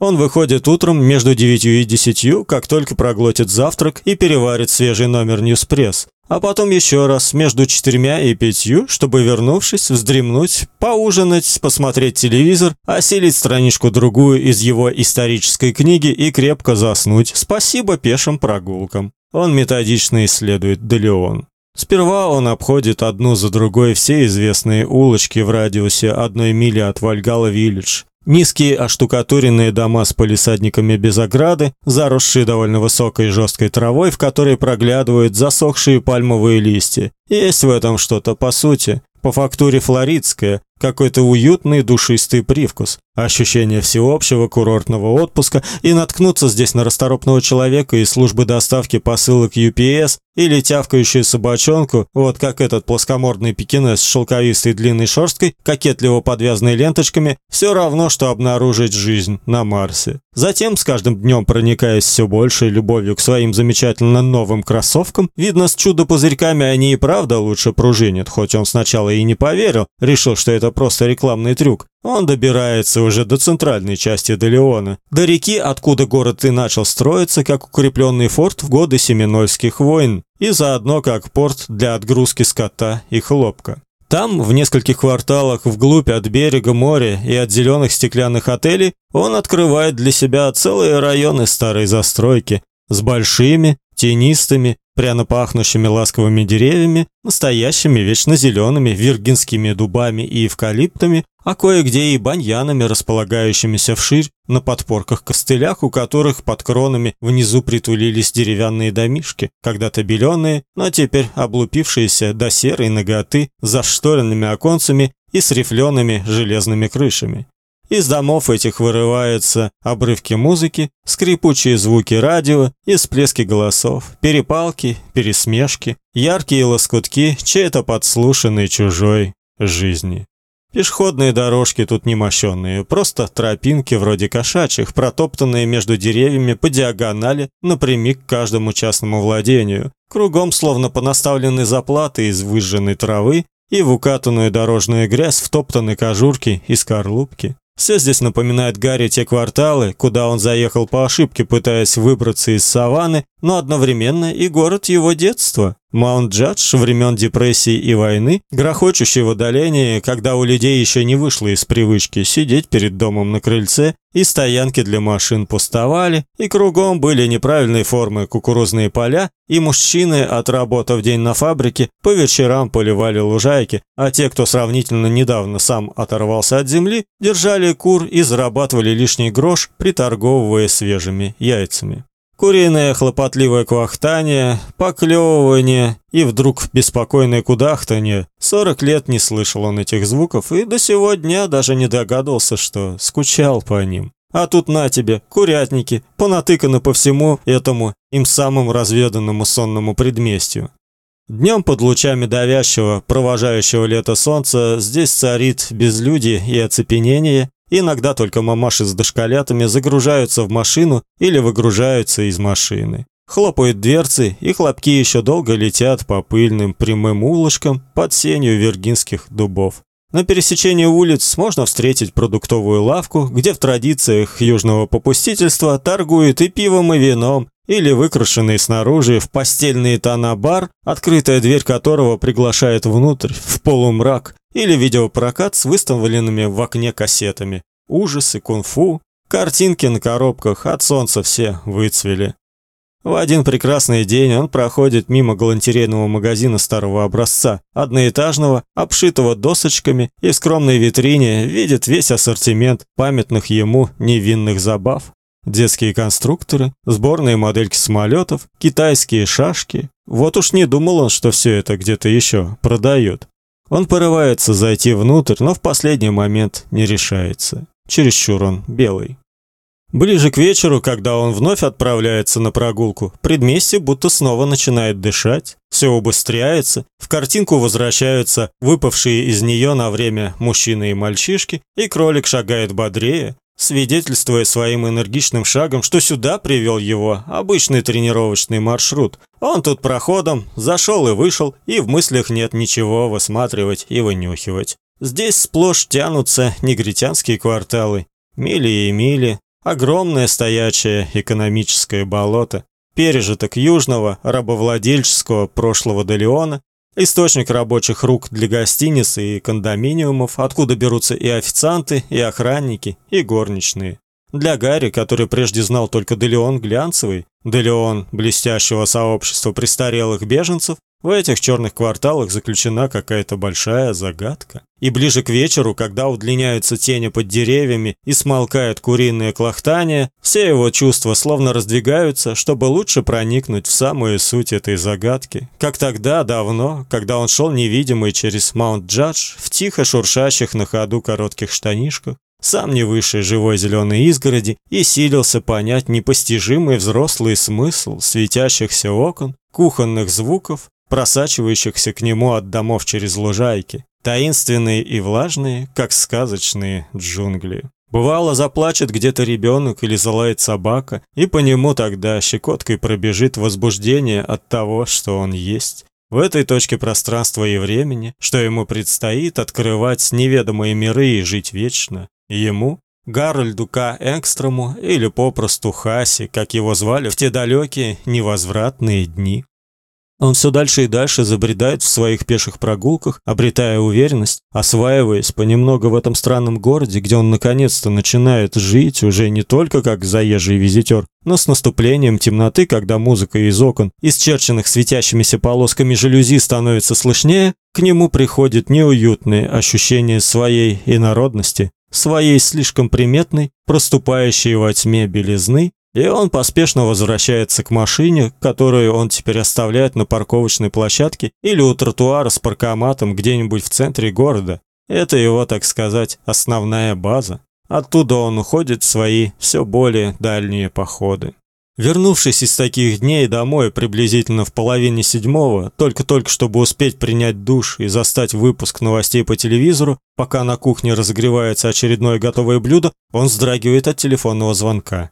Он выходит утром между девятью и десятью, как только проглотит завтрак и переварит свежий номер Ньюспресс, а потом еще раз между четырьмя и пятью, чтобы, вернувшись, вздремнуть, поужинать, посмотреть телевизор, осилить страничку-другую из его исторической книги и крепко заснуть. Спасибо пешим прогулкам. Он методично исследует Делеон. Сперва он обходит одну за другой все известные улочки в радиусе одной мили от Вальгала-Виллидж, Низкие оштукатуренные дома с полисадниками без ограды, заросшие довольно высокой и жесткой травой, в которой проглядывают засохшие пальмовые листья. Есть в этом что-то по сути, по фактуре флоридское, какой-то уютный душистый привкус, ощущение всеобщего курортного отпуска и наткнуться здесь на расторопного человека из службы доставки посылок UPS или тявкающую собачонку, вот как этот плоскомордный пекинес с шелковистой длинной шерсткой, кокетливо подвязанной ленточками, все равно, что обнаружить жизнь на Марсе. Затем, с каждым днем проникаясь все большей любовью к своим замечательно новым кроссовкам, видно, с чудо-пузырьками они и правда лучше пружинят, хоть он сначала и не поверил, решил, что это просто рекламный трюк. Он добирается уже до центральной части Делеона, до реки, откуда город и начал строиться, как укрепленный форт в годы Семинольских войн, и заодно как порт для отгрузки скота и хлопка. Там, в нескольких кварталах вглубь от берега моря и от зеленых стеклянных отелей, он открывает для себя целые районы старой застройки с большими, тенистыми, пряно пахнущими ласковыми деревьями, настоящими вечно зелеными виргинскими дубами и эвкалиптами, а кое-где и баньянами, располагающимися вширь на подпорках-костылях, у которых под кронами внизу притулились деревянные домишки, когда-то беленые, но теперь облупившиеся до серой ноготы, зашторенными оконцами и с рифлеными железными крышами. Из домов этих вырываются обрывки музыки, скрипучие звуки радио и всплески голосов, перепалки, пересмешки, яркие лоскутки чьей-то подслушанной чужой жизни. Пешеходные дорожки тут не мощенные, просто тропинки вроде кошачьих, протоптанные между деревьями по диагонали напрямик к каждому частному владению. Кругом словно понаставлены заплаты из выжженной травы и в укатанную дорожную грязь втоптаны кожурки и скорлупки. Все здесь напоминает Гарри те кварталы, куда он заехал по ошибке, пытаясь выбраться из саванны, но одновременно и город его детства. Маунт-Джадж времен депрессии и войны, грохочущий в отдалении, когда у людей еще не вышло из привычки сидеть перед домом на крыльце, и стоянки для машин пустовали, и кругом были неправильной формы кукурузные поля, и мужчины, отработав день на фабрике, по вечерам поливали лужайки, а те, кто сравнительно недавно сам оторвался от земли, держали кур и зарабатывали лишний грош, приторговывая свежими яйцами. Куриное хлопотливое квахтание, поклевывание и вдруг беспокойное кудахтанье. Сорок лет не слышал он этих звуков и до сего дня даже не догадывался, что скучал по ним. А тут на тебе, курятники, понатыканы по всему этому им самым разведанному сонному предместью. Днем под лучами давящего, провожающего лето солнца здесь царит безлюдие и оцепенение, Иногда только мамаши с дошколятами загружаются в машину или выгружаются из машины. Хлопают дверцы, и хлопки еще долго летят по пыльным прямым улочкам под сенью виргинских дубов. На пересечении улиц можно встретить продуктовую лавку, где в традициях южного попустительства торгуют и пивом, и вином, или выкрашенный снаружи в постельные тона бар, открытая дверь которого приглашает внутрь, в полумрак, или видеопрокат с выставленными в окне кассетами. Ужасы, кунг-фу, картинки на коробках, от солнца все выцвели. В один прекрасный день он проходит мимо галантерейного магазина старого образца, одноэтажного, обшитого досочками, и в скромной витрине видит весь ассортимент памятных ему невинных забав. Детские конструкторы, сборные модельки самолетов, китайские шашки. Вот уж не думал он, что все это где-то еще продают. Он порывается зайти внутрь, но в последний момент не решается. Чересчур он белый. Ближе к вечеру, когда он вновь отправляется на прогулку, предместье будто снова начинает дышать, все убыстряется, в картинку возвращаются выпавшие из нее на время мужчины и мальчишки, и кролик шагает бодрее, свидетельствуя своим энергичным шагом, что сюда привел его обычный тренировочный маршрут. Он тут проходом зашел и вышел, и в мыслях нет ничего высматривать и вынюхивать. Здесь сплошь тянутся негритянские кварталы, мили и мили, Огромное стоячее экономическое болото, пережиток южного рабовладельческого прошлого Делеона, источник рабочих рук для гостиниц и кондоминиумов, откуда берутся и официанты, и охранники, и горничные. Для Гарри, который прежде знал только Делеон глянцевый, Делеон блестящего сообщества престарелых беженцев, в этих черных кварталах заключена какая-то большая загадка. И ближе к вечеру, когда удлиняются тени под деревьями и смолкает куриное клохтание, все его чувства словно раздвигаются, чтобы лучше проникнуть в самую суть этой загадки. Как тогда, давно, когда он шел невидимый через Маунт-Джадж в тихо шуршащих на ходу коротких штанишках, сам не выше живой зеленой изгороди и силился понять непостижимый взрослый смысл светящихся окон, кухонных звуков, просачивающихся к нему от домов через лужайки, таинственные и влажные, как сказочные джунгли. Бывало, заплачет где-то ребенок или залает собака, и по нему тогда щекоткой пробежит возбуждение от того, что он есть. В этой точке пространства и времени, что ему предстоит открывать неведомые миры и жить вечно, Ему, Гарольду К. Экстрому или попросту Хаси, как его звали в те далекие невозвратные дни. Он все дальше и дальше забредает в своих пеших прогулках, обретая уверенность, осваиваясь понемногу в этом странном городе, где он наконец-то начинает жить уже не только как заезжий визитер, но с наступлением темноты, когда музыка из окон, исчерченных светящимися полосками жалюзи, становится слышнее, к нему приходит неуютное ощущение своей инородности, своей слишком приметной, проступающей во тьме белизны, и он поспешно возвращается к машине, которую он теперь оставляет на парковочной площадке или у тротуара с паркоматом где-нибудь в центре города. Это его, так сказать, основная база. Оттуда он уходит в свои все более дальние походы. Вернувшись из таких дней домой приблизительно в половине седьмого, только-только чтобы успеть принять душ и застать выпуск новостей по телевизору, пока на кухне разогревается очередное готовое блюдо, он вздрагивает от телефонного звонка.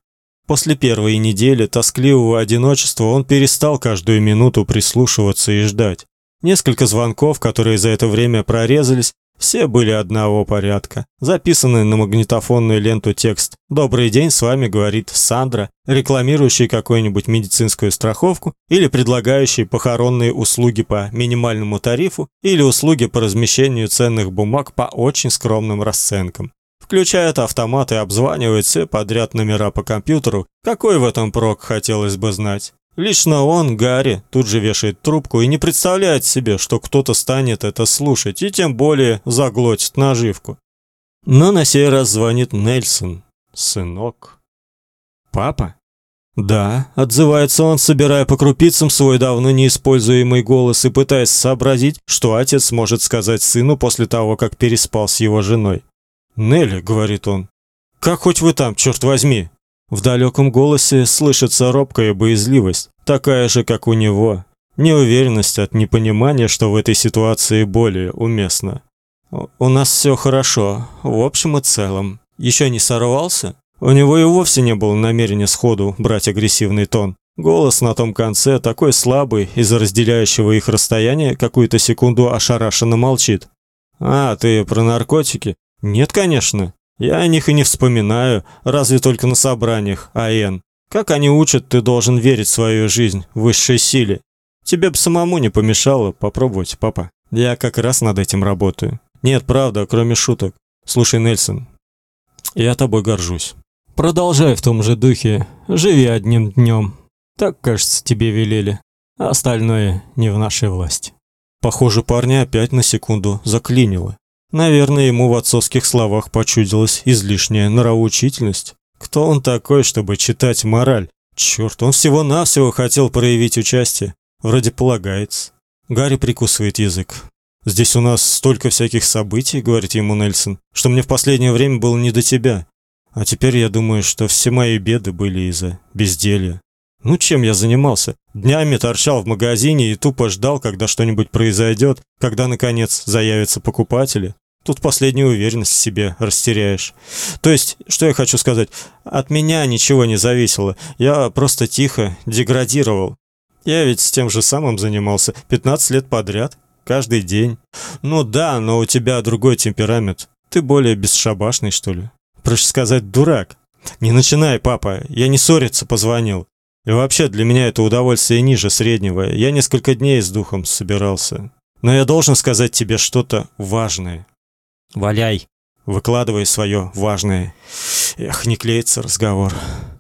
После первой недели тоскливого одиночества он перестал каждую минуту прислушиваться и ждать. Несколько звонков, которые за это время прорезались, все были одного порядка. Записанный на магнитофонную ленту текст «Добрый день, с вами говорит Сандра», рекламирующий какую-нибудь медицинскую страховку или предлагающий похоронные услуги по минимальному тарифу или услуги по размещению ценных бумаг по очень скромным расценкам включает автомат и обзванивает все подряд номера по компьютеру. Какой в этом прок, хотелось бы знать. Лично он, Гарри, тут же вешает трубку и не представляет себе, что кто-то станет это слушать и тем более заглотит наживку. Но на сей раз звонит Нельсон. Сынок. Папа? Да, отзывается он, собирая по крупицам свой давно неиспользуемый голос и пытаясь сообразить, что отец может сказать сыну после того, как переспал с его женой. «Нелли», — говорит он, — «как хоть вы там, черт возьми?» В далеком голосе слышится робкая боязливость, такая же, как у него. Неуверенность от непонимания, что в этой ситуации более уместно. «У нас все хорошо, в общем и целом. Еще не сорвался?» У него и вовсе не было намерения сходу брать агрессивный тон. Голос на том конце такой слабый из-за разделяющего их расстояния, какую-то секунду ошарашенно молчит. «А, ты про наркотики? Нет, конечно. Я о них и не вспоминаю, разве только на собраниях АН. Как они учат, ты должен верить в свою жизнь, высшей силе. Тебе бы самому не помешало попробовать, папа. Я как раз над этим работаю. Нет, правда, кроме шуток. Слушай, Нельсон, я тобой горжусь. Продолжай в том же духе. Живи одним днем. Так, кажется, тебе велели. А остальное не в нашей власти. Похоже, парня опять на секунду заклинило. Наверное, ему в отцовских словах почудилась излишняя нравоучительность. Кто он такой, чтобы читать мораль? Черт, он всего-навсего хотел проявить участие. Вроде полагается. Гарри прикусывает язык. «Здесь у нас столько всяких событий», — говорит ему Нельсон, «что мне в последнее время было не до тебя. А теперь я думаю, что все мои беды были из-за безделья. Ну, чем я занимался? Днями торчал в магазине и тупо ждал, когда что-нибудь произойдет, когда, наконец, заявятся покупатели. Тут последнюю уверенность в себе растеряешь. То есть, что я хочу сказать, от меня ничего не зависело. Я просто тихо деградировал. Я ведь с тем же самым занимался 15 лет подряд, каждый день. Ну да, но у тебя другой темперамент. Ты более бесшабашный, что ли? Проще сказать, дурак. Не начинай, папа. Я не ссориться позвонил. И вообще, для меня это удовольствие ниже среднего. Я несколько дней с духом собирался. Но я должен сказать тебе что-то важное. Валяй. Выкладывай свое важное. Эх, не клеится разговор.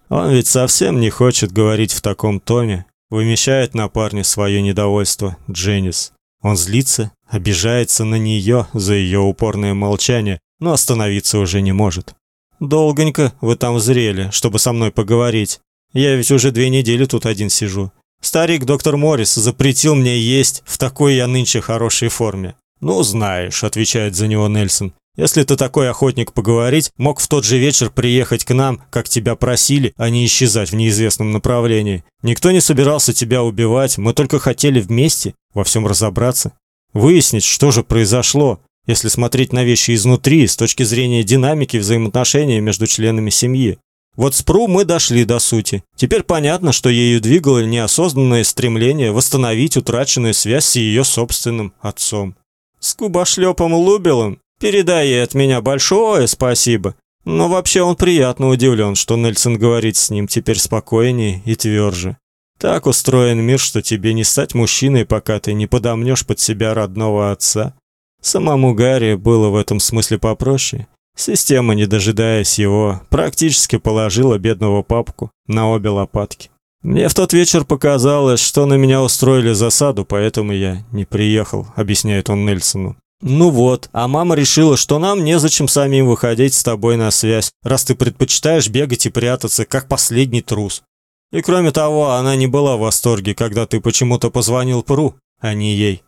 Он ведь совсем не хочет говорить в таком тоне. Вымещает на парне свое недовольство Дженнис. Он злится, обижается на нее за ее упорное молчание, но остановиться уже не может. Долгонько вы там зрели, чтобы со мной поговорить. Я ведь уже две недели тут один сижу. Старик доктор Моррис запретил мне есть в такой я нынче хорошей форме. Ну, знаешь, отвечает за него Нельсон. Если ты такой охотник поговорить, мог в тот же вечер приехать к нам, как тебя просили, а не исчезать в неизвестном направлении. Никто не собирался тебя убивать, мы только хотели вместе во всем разобраться, выяснить, что же произошло, если смотреть на вещи изнутри, с точки зрения динамики взаимоотношений между членами семьи. Вот с Пру мы дошли до сути. Теперь понятно, что ею двигало неосознанное стремление восстановить утраченную связь с ее собственным отцом. С кубошлепом Лубелом Передай ей от меня большое спасибо. Но вообще он приятно удивлен, что Нельсон говорит с ним теперь спокойнее и тверже. Так устроен мир, что тебе не стать мужчиной, пока ты не подомнешь под себя родного отца. Самому Гарри было в этом смысле попроще. Система, не дожидаясь его, практически положила бедного папку на обе лопатки. Мне в тот вечер показалось, что на меня устроили засаду, поэтому я не приехал, объясняет он Нельсону. Ну вот, а мама решила, что нам незачем самим выходить с тобой на связь, раз ты предпочитаешь бегать и прятаться, как последний трус. И кроме того, она не была в восторге, когда ты почему-то позвонил Пру, а не ей.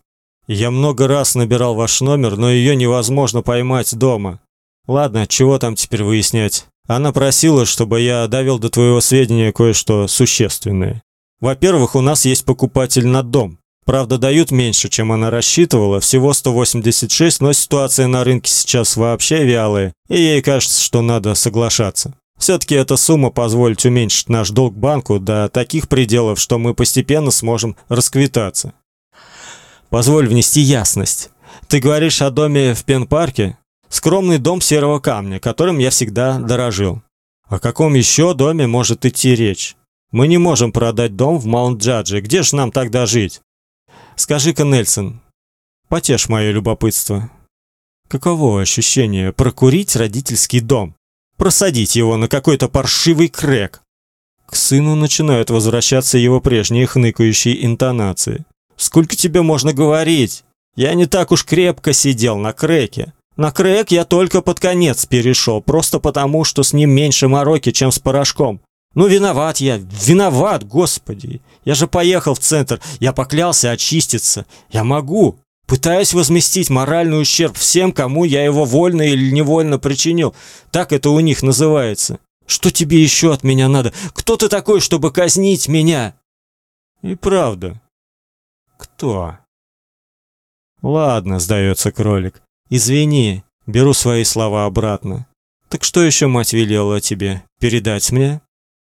Я много раз набирал ваш номер, но ее невозможно поймать дома. Ладно, чего там теперь выяснять? Она просила, чтобы я довел до твоего сведения кое-что существенное. Во-первых, у нас есть покупатель на дом. Правда, дают меньше, чем она рассчитывала, всего 186, но ситуация на рынке сейчас вообще вялая, и ей кажется, что надо соглашаться. Все-таки эта сумма позволит уменьшить наш долг банку до таких пределов, что мы постепенно сможем расквитаться. Позволь внести ясность. Ты говоришь о доме в Пен-парке? Скромный дом серого камня, которым я всегда дорожил. О каком еще доме может идти речь? Мы не можем продать дом в Маунт-Джадже. Где ж нам тогда жить? Скажи-ка, Нельсон, потешь мое любопытство. Каково ощущение прокурить родительский дом, просадить его на какой-то паршивый крэк? К сыну начинают возвращаться его прежние хныкающие интонации. Сколько тебе можно говорить? Я не так уж крепко сидел на крэке. На крэк я только под конец перешел, просто потому, что с ним меньше мороки, чем с порошком. Ну, виноват я, виноват, господи. Я же поехал в центр, я поклялся очиститься. Я могу. Пытаюсь возместить моральный ущерб всем, кому я его вольно или невольно причинил. Так это у них называется. Что тебе еще от меня надо? Кто ты такой, чтобы казнить меня? И правда. Кто? Ладно, сдается кролик. Извини, беру свои слова обратно. Так что еще мать велела тебе передать мне?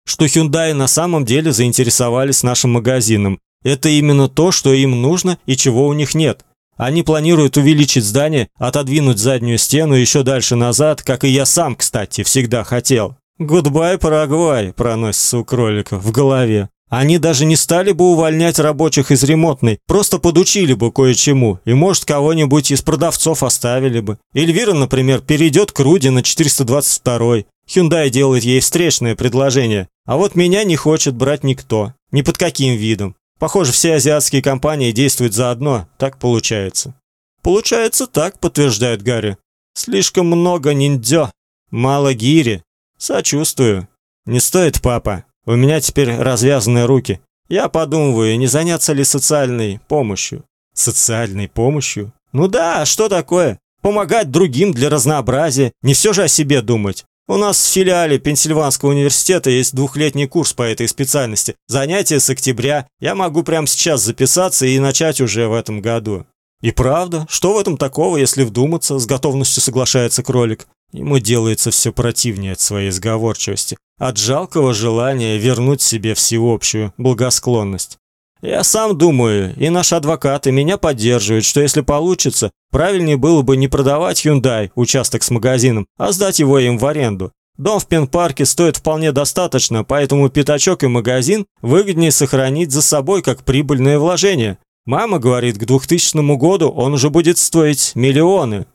что Hyundai на самом деле заинтересовались нашим магазином. Это именно то, что им нужно и чего у них нет. Они планируют увеличить здание, отодвинуть заднюю стену еще дальше назад, как и я сам, кстати, всегда хотел. «Гудбай, Парагвай!» – проносится у кролика в голове. Они даже не стали бы увольнять рабочих из ремонтной, просто подучили бы кое-чему, и, может, кого-нибудь из продавцов оставили бы. Эльвира, например, перейдет к Руди на 422 Hyundai делает ей встречное предложение, а вот меня не хочет брать никто, ни под каким видом. Похоже, все азиатские компании действуют заодно, так получается. Получается так, подтверждает Гарри. Слишком много ниндзя, мало гири. Сочувствую. Не стоит, папа. У меня теперь развязанные руки. Я подумываю, не заняться ли социальной помощью. Социальной помощью? Ну да, что такое? Помогать другим для разнообразия, не все же о себе думать. У нас в филиале Пенсильванского университета есть двухлетний курс по этой специальности. Занятия с октября. Я могу прямо сейчас записаться и начать уже в этом году. И правда, что в этом такого, если вдуматься, с готовностью соглашается кролик. Ему делается все противнее от своей сговорчивости, от жалкого желания вернуть себе всеобщую благосклонность. Я сам думаю, и наши адвокаты меня поддерживают, что если получится, правильнее было бы не продавать Hyundai участок с магазином, а сдать его им в аренду. Дом в Пен-парке стоит вполне достаточно, поэтому пятачок и магазин выгоднее сохранить за собой как прибыльное вложение. Мама говорит, к 2000 году он уже будет стоить миллионы.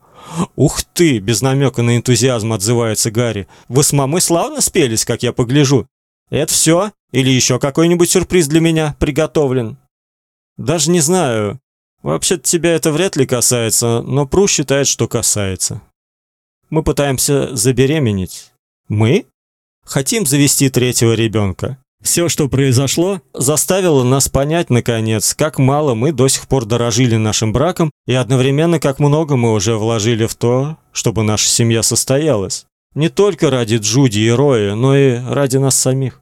Ух ты, без намека на энтузиазм отзывается Гарри. Вы с мамой славно спелись, как я погляжу. Это все? Или еще какой-нибудь сюрприз для меня приготовлен? Даже не знаю. Вообще-то тебя это вряд ли касается, но Пру считает, что касается. Мы пытаемся забеременеть. Мы хотим завести третьего ребенка. Все, что произошло, заставило нас понять наконец, как мало мы до сих пор дорожили нашим браком и одновременно как много мы уже вложили в то, чтобы наша семья состоялась. Не только ради Джуди и Роя, но и ради нас самих.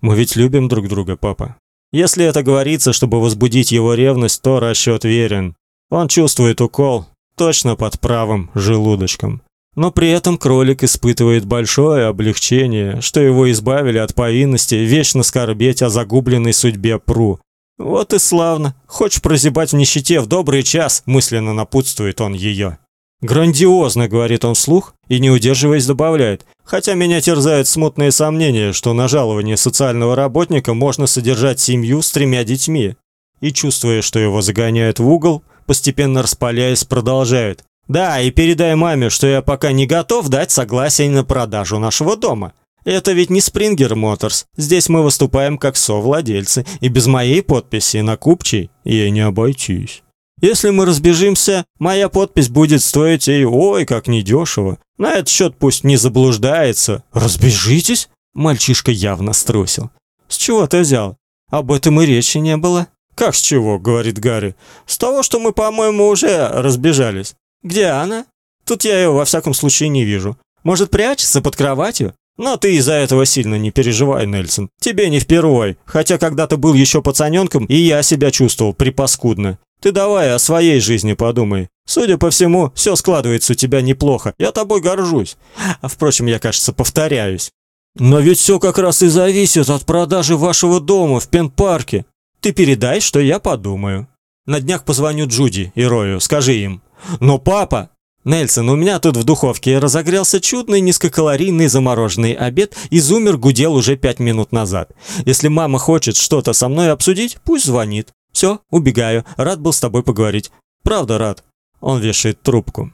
Мы ведь любим друг друга, папа. Если это говорится, чтобы возбудить его ревность, то расчет верен. Он чувствует укол точно под правым желудочком. Но при этом кролик испытывает большое облегчение, что его избавили от повинности вечно скорбеть о загубленной судьбе Пру. Вот и славно. Хочешь прозябать в нищете в добрый час, мысленно напутствует он ее. Грандиозно, говорит он вслух и не удерживаясь добавляет: хотя меня терзают смутные сомнения, что на жалование социального работника можно содержать семью с тремя детьми. И чувствуя, что его загоняют в угол, постепенно распаляясь, продолжает: да, и передай маме, что я пока не готов дать согласие на продажу нашего дома. Это ведь не Springer Motors. Здесь мы выступаем как совладельцы, и без моей подписи на купчей ей не обойтись. Если мы разбежимся, моя подпись будет стоить ей ой, как недешево. На этот счет пусть не заблуждается. Разбежитесь? Мальчишка явно струсил. С чего ты взял? Об этом и речи не было. Как с чего, говорит Гарри. С того, что мы, по-моему, уже разбежались. Где она? Тут я ее во всяком случае не вижу. Может, прячется под кроватью? Но ты из-за этого сильно не переживай, Нельсон. Тебе не впервой, хотя когда-то был еще пацаненком, и я себя чувствовал припаскудно. Ты давай о своей жизни подумай. Судя по всему, все складывается у тебя неплохо. Я тобой горжусь. А впрочем, я, кажется, повторяюсь. Но ведь все как раз и зависит от продажи вашего дома в Пен-парке. Ты передай, что я подумаю. На днях позвоню Джуди и Рою, скажи им. Но папа... Нельсон, у меня тут в духовке разогрелся чудный низкокалорийный замороженный обед, и зумер гудел уже пять минут назад. Если мама хочет что-то со мной обсудить, пусть звонит. Все, убегаю. Рад был с тобой поговорить. Правда рад. Он вешает трубку.